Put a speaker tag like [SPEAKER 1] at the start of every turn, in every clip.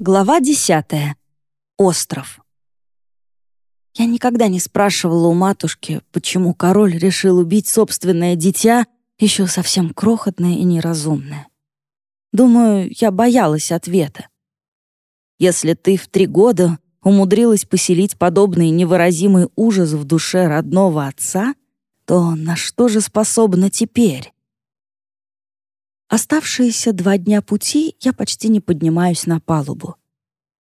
[SPEAKER 1] Глава десятая. Остров. Я никогда не спрашивала у матушки, почему король решил убить собственное дитя, еще совсем крохотное и неразумное. Думаю, я боялась ответа. Если ты в три года умудрилась поселить подобный невыразимый ужас в душе родного отца, то на что же способна теперь? Оставшиеся два дня пути я почти не поднимаюсь на палубу.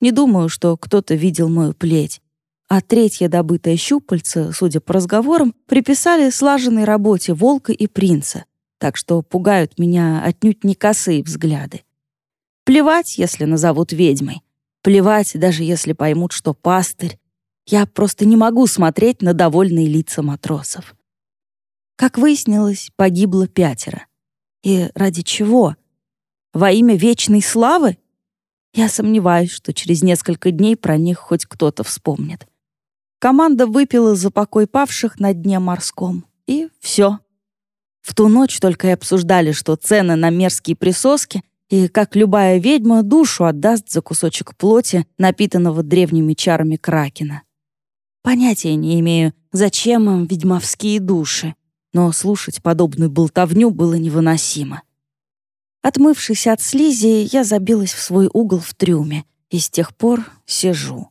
[SPEAKER 1] Не думаю, что кто-то видел мою плеть. А третье добытое щупальце, судя по разговорам, приписали слаженной работе волка и принца, так что пугают меня отнюдь не косые взгляды. Плевать, если назовут ведьмой. Плевать, даже если поймут, что пастырь. Я просто не могу смотреть на довольные лица матросов. Как выяснилось, погибло пятеро. И ради чего? Во имя вечной славы? Я сомневаюсь, что через несколько дней про них хоть кто-то вспомнит. Команда выпила за покой павших на дне морском. И все. В ту ночь только и обсуждали, что цены на мерзкие присоски и как любая ведьма душу отдаст за кусочек плоти, напитанного древними чарами Кракена. Понятия не имею, зачем им ведьмовские души но слушать подобную болтовню было невыносимо. Отмывшись от слизи, я забилась в свой угол в трюме и с тех пор сижу.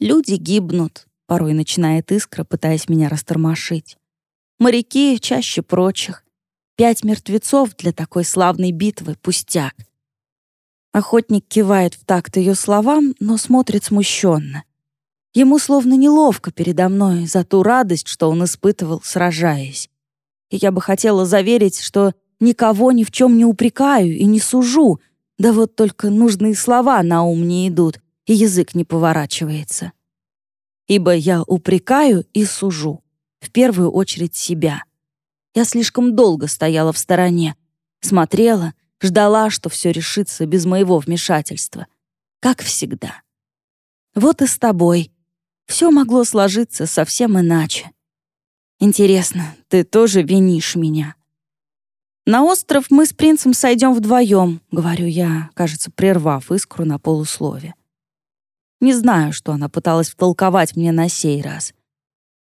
[SPEAKER 1] Люди гибнут, порой начинает искра, пытаясь меня растормошить. Моряки чаще прочих. Пять мертвецов для такой славной битвы — пустяк. Охотник кивает в такт ее словам, но смотрит смущенно. Ему словно неловко передо мной за ту радость, что он испытывал, сражаясь. И я бы хотела заверить, что никого ни в чем не упрекаю и не сужу, да вот только нужные слова на ум не идут, и язык не поворачивается. Ибо я упрекаю и сужу, в первую очередь себя. Я слишком долго стояла в стороне, смотрела, ждала, что все решится без моего вмешательства. Как всегда. Вот и с тобой все могло сложиться совсем иначе. Интересно, ты тоже винишь меня? На остров мы с принцем сойдем вдвоем, говорю я, кажется, прервав искру на полуслове. Не знаю, что она пыталась втолковать мне на сей раз.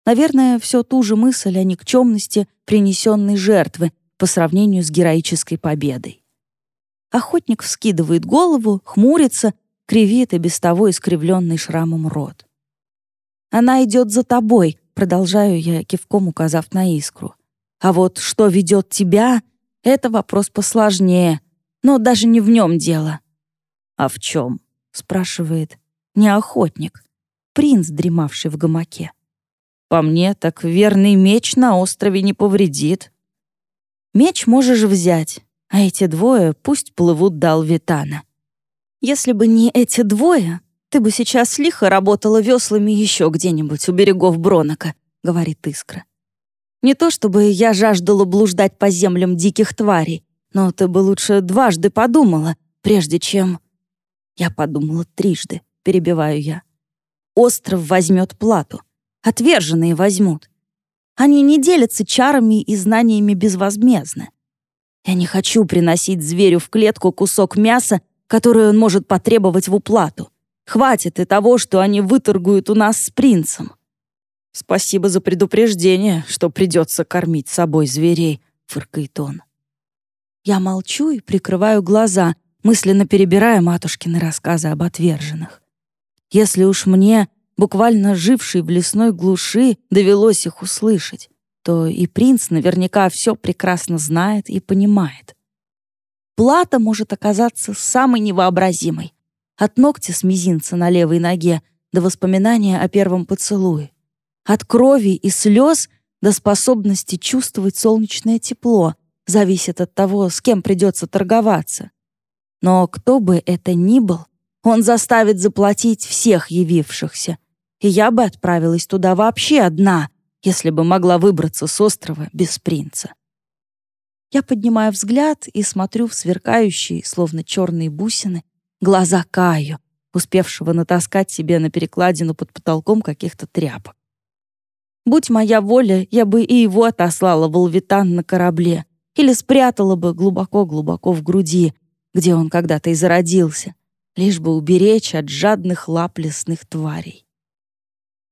[SPEAKER 1] Наверное, все ту же мысль о никчемности принесенной жертвы по сравнению с героической победой. Охотник вскидывает голову, хмурится, кривит и без того искривленный шрамом рот. Она идет за тобой, продолжаю я, кивком указав на искру. А вот что ведет тебя, это вопрос посложнее, но даже не в нем дело. А в чем? спрашивает не охотник, принц, дремавший в гамаке. По мне, так верный меч на острове не повредит. Меч можешь взять, а эти двое пусть плывут до Алвитана. Если бы не эти двое, ты бы сейчас лихо работала веслами еще где-нибудь у берегов Бронока», — говорит Искра. «Не то чтобы я жаждала блуждать по землям диких тварей, но ты бы лучше дважды подумала, прежде чем...» Я подумала трижды, перебиваю я. «Остров возьмет плату. Отверженные возьмут. Они не делятся чарами и знаниями безвозмездно. Я не хочу приносить зверю в клетку кусок мяса, который он может потребовать в уплату. Хватит и того, что они выторгуют у нас с принцем. Спасибо за предупреждение, что придется кормить собой зверей, фыркает он. Я молчу и прикрываю глаза, мысленно перебирая матушкины рассказы об отверженных. Если уж мне, буквально живший в лесной глуши, довелось их услышать, то и принц наверняка все прекрасно знает и понимает. Плата может оказаться самой невообразимой. От ногтя с мизинца на левой ноге до воспоминания о первом поцелуе. От крови и слез до способности чувствовать солнечное тепло зависит от того, с кем придется торговаться. Но кто бы это ни был, он заставит заплатить всех явившихся. И я бы отправилась туда вообще одна, если бы могла выбраться с острова без принца. Я поднимаю взгляд и смотрю в сверкающие, словно черные бусины, глаза Каю, успевшего натаскать себе на перекладину под потолком каких-то тряпок. Будь моя воля, я бы и его отослала в Алвитан на корабле или спрятала бы глубоко-глубоко в груди, где он когда-то и зародился. лишь бы уберечь от жадных лап лесных тварей.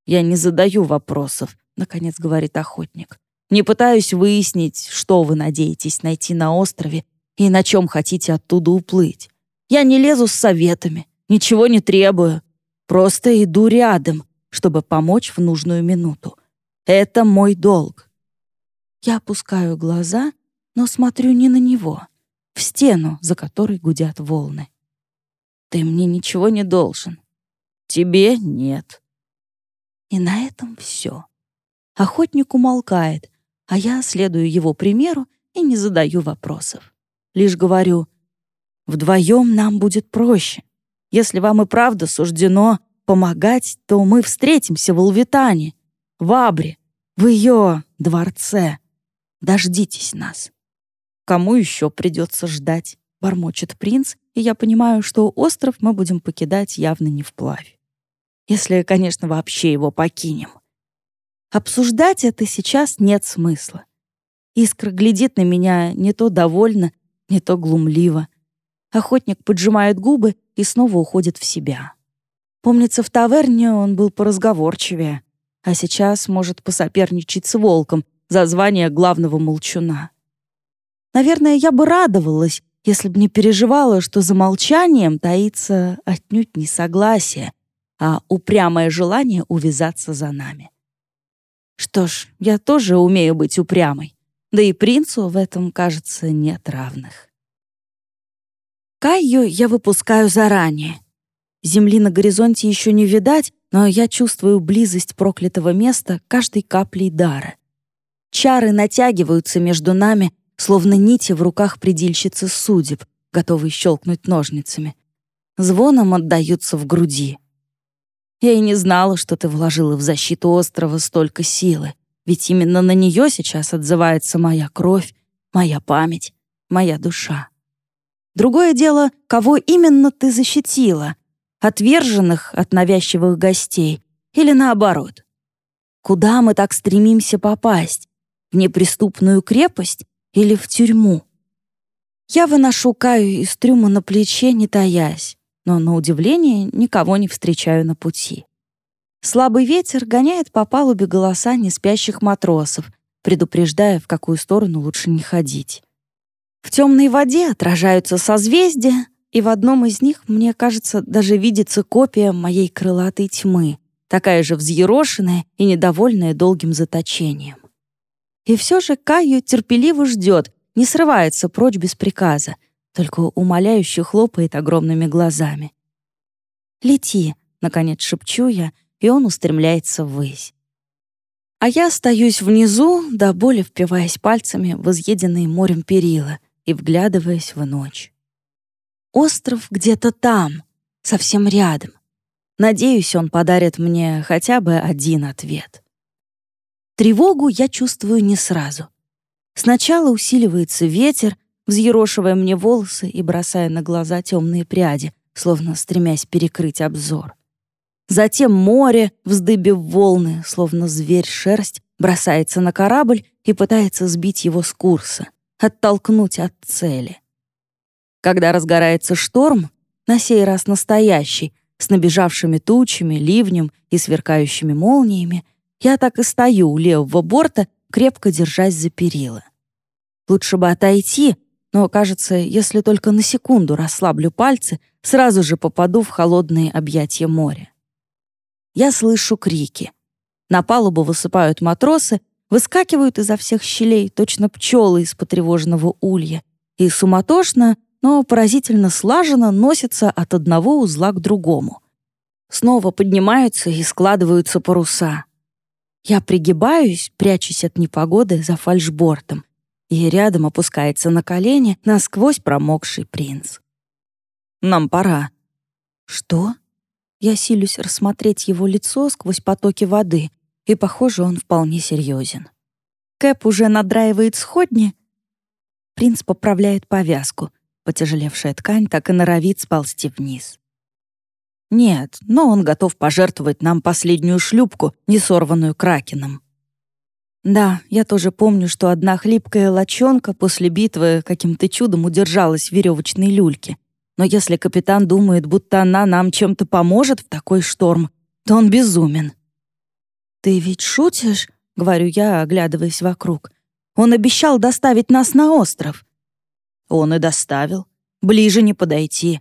[SPEAKER 1] «Я не задаю вопросов», — наконец говорит охотник. «Не пытаюсь выяснить, что вы надеетесь найти на острове и на чем хотите оттуда уплыть. Я не лезу с советами, ничего не требую. Просто иду рядом, чтобы помочь в нужную минуту. Это мой долг». Я опускаю глаза, но смотрю не на него, в стену, за которой гудят волны. «Ты мне ничего не должен. Тебе нет». И на этом все. Охотник умолкает, а я следую его примеру и не задаю вопросов. Лишь говорю, вдвоем нам будет проще. Если вам и правда суждено помогать, то мы встретимся в Алвитане, в Абре, в ее дворце. Дождитесь нас. Кому еще придется ждать? Бормочет принц, и я понимаю, что остров мы будем покидать явно не вплавь. Если, конечно, вообще его покинем. Обсуждать это сейчас нет смысла. Искра глядит на меня не то довольно, не то глумливо. Охотник поджимает губы и снова уходит в себя. Помнится, в таверне он был поразговорчивее, а сейчас может посоперничать с волком за звание главного молчуна. Наверное, я бы радовалась, если бы не переживала, что за молчанием таится отнюдь не согласие, а упрямое желание увязаться за нами. Что ж, я тоже умею быть упрямой. Да и принцу в этом, кажется, нет равных. Кайю я выпускаю заранее. Земли на горизонте еще не видать, но я чувствую близость проклятого места каждой каплей дара. Чары натягиваются между нами, словно нити в руках предильщицы судеб, готовые щелкнуть ножницами. Звоном отдаются в груди. Я и не знала, что ты вложила в защиту острова столько силы, ведь именно на нее сейчас отзывается моя кровь, моя память, моя душа. Другое дело, кого именно ты защитила, отверженных от навязчивых гостей или наоборот. Куда мы так стремимся попасть? В неприступную крепость или в тюрьму? Я выношу Каю из трюма на плече, не таясь но, на удивление, никого не встречаю на пути. Слабый ветер гоняет по палубе голоса неспящих матросов, предупреждая, в какую сторону лучше не ходить. В темной воде отражаются созвездия, и в одном из них, мне кажется, даже видится копия моей крылатой тьмы, такая же взъерошенная и недовольная долгим заточением. И все же Каю терпеливо ждет, не срывается прочь без приказа, только умоляюще хлопает огромными глазами. «Лети», — наконец шепчу я, и он устремляется ввысь. А я остаюсь внизу, до боли впиваясь пальцами в изъеденные морем перила и вглядываясь в ночь. Остров где-то там, совсем рядом. Надеюсь, он подарит мне хотя бы один ответ. Тревогу я чувствую не сразу. Сначала усиливается ветер, взъерошивая мне волосы и бросая на глаза темные пряди, словно стремясь перекрыть обзор. Затем море, вздыбив волны, словно зверь шерсть, бросается на корабль и пытается сбить его с курса, оттолкнуть от цели. Когда разгорается шторм, на сей раз настоящий, с набежавшими тучами, ливнем и сверкающими молниями, я так и стою у левого борта, крепко держась за перила. Лучше бы отойти, но, кажется, если только на секунду расслаблю пальцы, сразу же попаду в холодные объятия моря. Я слышу крики. На палубу высыпают матросы, выскакивают изо всех щелей, точно пчелы из потревоженного улья, и суматошно, но поразительно слаженно носятся от одного узла к другому. Снова поднимаются и складываются паруса. Я пригибаюсь, прячусь от непогоды за фальшбортом, и рядом опускается на колени насквозь промокший принц. «Нам пора». «Что?» Я силюсь рассмотреть его лицо сквозь потоки воды, и, похоже, он вполне серьезен. Кэп уже надраивает сходни. Принц поправляет повязку. Потяжелевшая ткань так и норовит сползти вниз. Нет, но он готов пожертвовать нам последнюю шлюпку, не сорванную кракеном. Да, я тоже помню, что одна хлипкая лочонка после битвы каким-то чудом удержалась в веревочной люльке. Но если капитан думает, будто она нам чем-то поможет в такой шторм, то он безумен. «Ты ведь шутишь?» — говорю я, оглядываясь вокруг. «Он обещал доставить нас на остров». Он и доставил. Ближе не подойти.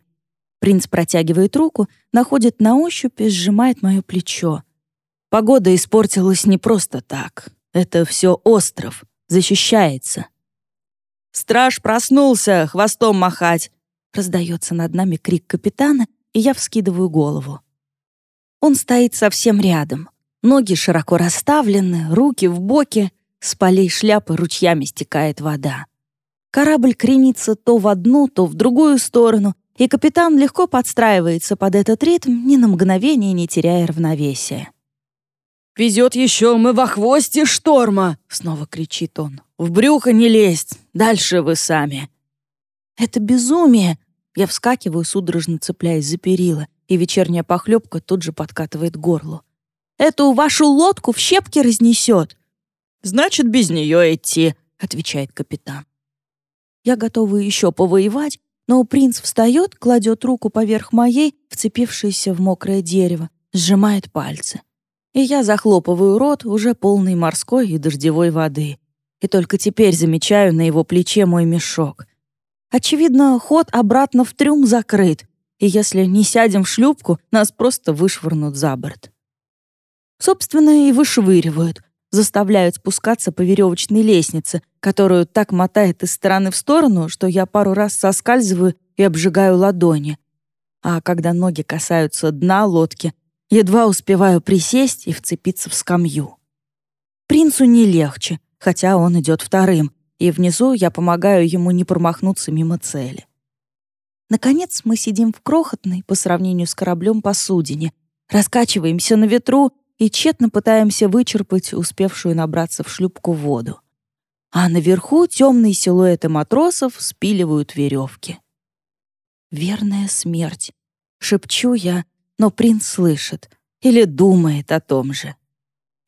[SPEAKER 1] Принц протягивает руку, находит на ощупь и сжимает мое плечо. Погода испортилась не просто так. Это все остров, защищается. «Страж проснулся, хвостом махать!» Раздается над нами крик капитана, и я вскидываю голову. Он стоит совсем рядом. Ноги широко расставлены, руки в боки, с полей шляпы ручьями стекает вода. Корабль кренится то в одну, то в другую сторону, и капитан легко подстраивается под этот ритм, ни на мгновение не теряя равновесия.
[SPEAKER 2] «Везет еще, мы во хвосте шторма!» — снова кричит он. «В брюхо не лезть, дальше вы сами!»
[SPEAKER 1] «Это безумие!» Я вскакиваю, судорожно цепляясь за перила, и вечерняя похлебка тут же подкатывает горло. «Эту вашу лодку в щепки разнесет!»
[SPEAKER 2] «Значит, без нее идти», — отвечает капитан.
[SPEAKER 1] Я готова еще повоевать, но принц встает, кладет руку поверх моей, вцепившейся в мокрое дерево, сжимает пальцы и я захлопываю рот, уже полный морской и дождевой воды. И только теперь замечаю на его плече мой мешок. Очевидно, ход обратно в трюм закрыт, и если не сядем в шлюпку, нас просто вышвырнут за борт. Собственно, и вышвыривают, заставляют спускаться по веревочной лестнице, которую так мотает из стороны в сторону, что я пару раз соскальзываю и обжигаю ладони. А когда ноги касаются дна лодки, Едва успеваю присесть и вцепиться в скамью. Принцу не легче, хотя он идет вторым, и внизу я помогаю ему не промахнуться мимо цели. Наконец мы сидим в крохотной, по сравнению с кораблем, посудине, раскачиваемся на ветру и тщетно пытаемся вычерпать успевшую набраться в шлюпку воду. А наверху темные силуэты матросов спиливают веревки. «Верная смерть», — шепчу я, но принц слышит или думает о том же.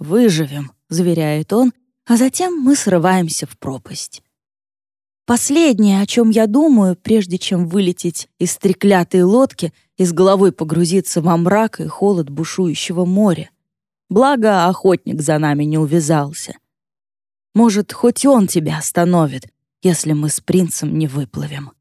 [SPEAKER 1] «Выживем», — заверяет он, а затем мы срываемся в пропасть. Последнее, о чем я думаю, прежде чем вылететь из треклятой лодки и с головой погрузиться во мрак и холод бушующего моря. Благо, охотник за нами не увязался. Может, хоть он тебя остановит, если мы с принцем не выплывем.